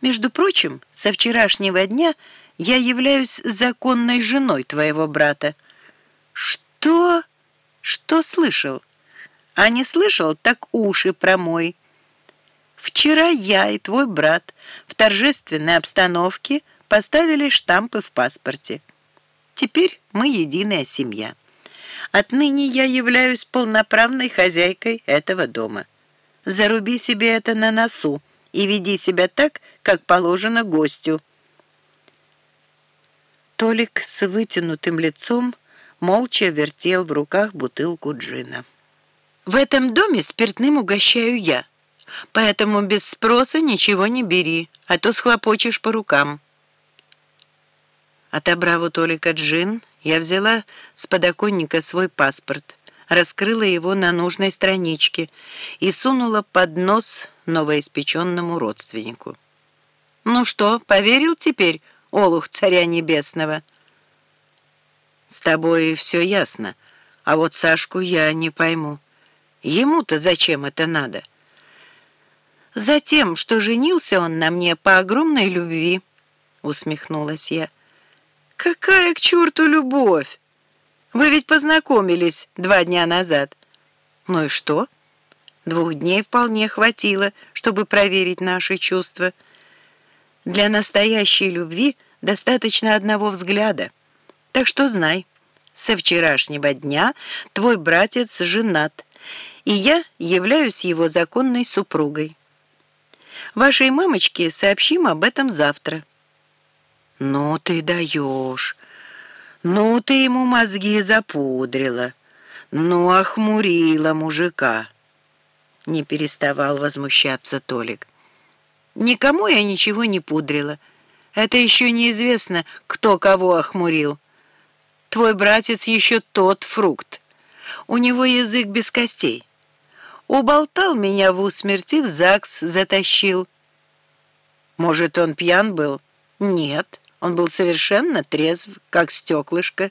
Между прочим, со вчерашнего дня я являюсь законной женой твоего брата». «Что? Что слышал?» «А не слышал, так уши промой». «Вчера я и твой брат в торжественной обстановке поставили штампы в паспорте. Теперь мы единая семья. Отныне я являюсь полноправной хозяйкой этого дома. Заруби себе это на носу и веди себя так, как положено гостю». Толик с вытянутым лицом молча вертел в руках бутылку джина. «В этом доме спиртным угощаю я, поэтому без спроса ничего не бери, а то схлопочешь по рукам». Отобрав у Толика джин, я взяла с подоконника свой паспорт, раскрыла его на нужной страничке и сунула под нос новоиспеченному родственнику. «Ну что, поверил теперь, олух царя небесного?» «С тобой все ясно, а вот Сашку я не пойму. Ему-то зачем это надо?» «Затем, что женился он на мне по огромной любви», — усмехнулась я. «Какая к черту любовь? Вы ведь познакомились два дня назад». «Ну и что?» Двух дней вполне хватило, чтобы проверить наши чувства. Для настоящей любви достаточно одного взгляда. Так что знай, со вчерашнего дня твой братец женат, и я являюсь его законной супругой. Вашей мамочке сообщим об этом завтра. Ну ты даешь, ну ты ему мозги запудрила, ну охмурила мужика. Не переставал возмущаться Толик. Никому я ничего не пудрила. Это еще неизвестно, кто кого охмурил. Твой братец еще тот фрукт. У него язык без костей. Уболтал меня в усмерти, в ЗАГС затащил. Может, он пьян был? Нет, он был совершенно трезв, как стеклышко.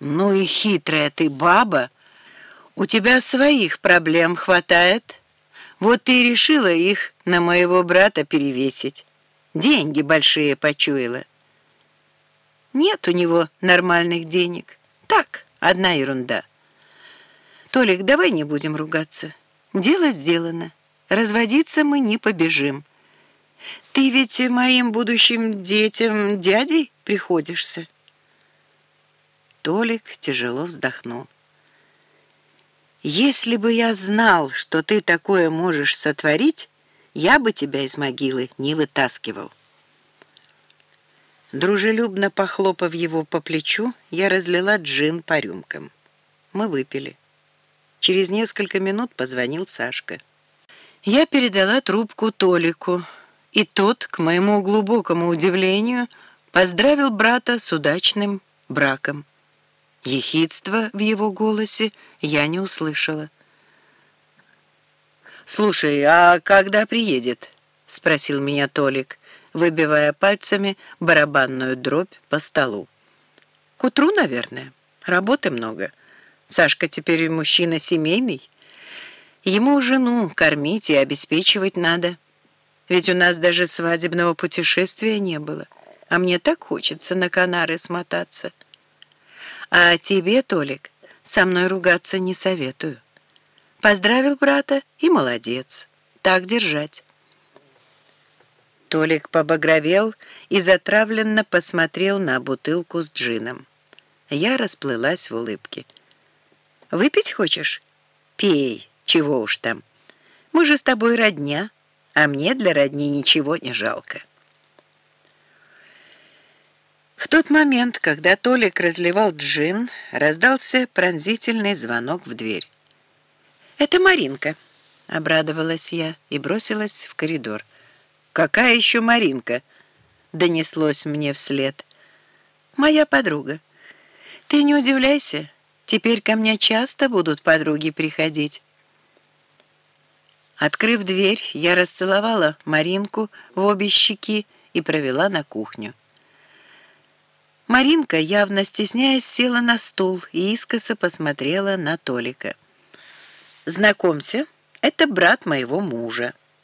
Ну и хитрая ты баба. У тебя своих проблем хватает. Вот ты и решила их на моего брата перевесить. Деньги большие почуяла. Нет у него нормальных денег. Так, одна ерунда. Толик, давай не будем ругаться. Дело сделано. Разводиться мы не побежим. Ты ведь моим будущим детям дядей приходишься. Толик тяжело вздохнул. Если бы я знал, что ты такое можешь сотворить, я бы тебя из могилы не вытаскивал. Дружелюбно похлопав его по плечу, я разлила джин по рюмкам. Мы выпили. Через несколько минут позвонил Сашка. Я передала трубку Толику, и тот, к моему глубокому удивлению, поздравил брата с удачным браком. Ехидства в его голосе я не услышала. «Слушай, а когда приедет?» — спросил меня Толик, выбивая пальцами барабанную дробь по столу. «К утру, наверное. Работы много. Сашка теперь мужчина семейный. Ему жену кормить и обеспечивать надо. Ведь у нас даже свадебного путешествия не было. А мне так хочется на Канары смотаться. А тебе, Толик, со мной ругаться не советую». Поздравил брата и молодец. Так держать. Толик побагровел и затравленно посмотрел на бутылку с джином. Я расплылась в улыбке. «Выпить хочешь? Пей, чего уж там. Мы же с тобой родня, а мне для родни ничего не жалко». В тот момент, когда Толик разливал джин, раздался пронзительный звонок в дверь. «Это Маринка», — обрадовалась я и бросилась в коридор. «Какая еще Маринка?» — донеслось мне вслед. «Моя подруга. Ты не удивляйся, теперь ко мне часто будут подруги приходить». Открыв дверь, я расцеловала Маринку в обе щеки и провела на кухню. Маринка, явно стесняясь, села на стул и искоса посмотрела на Толика. «Знакомься, это брат моего мужа».